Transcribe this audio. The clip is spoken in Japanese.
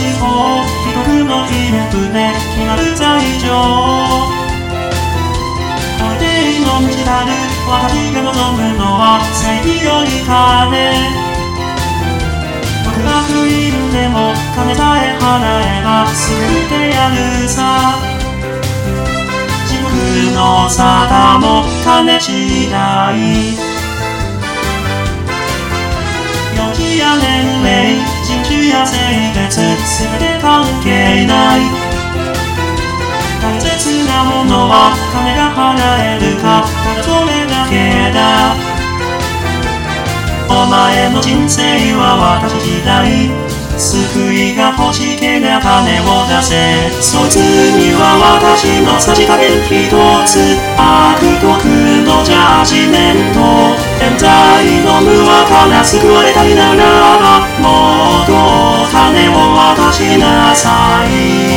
しそう既得の記録で決まる罪状法定の道た。る私が望むのは正義より金僕が不意でも金さえ払えば救ってやるさ地獄の沙汰も金次第や年齢人種や性別全て関係ない。大切なものは金が払えるか。それだけだ。お前の人生は私時代救いが欲しけりゃ金を出せ。そいつには私のさじ加減一つ。悪徳のジャージメント。現在の無はから救われたいなら。もっと金を渡しなさい。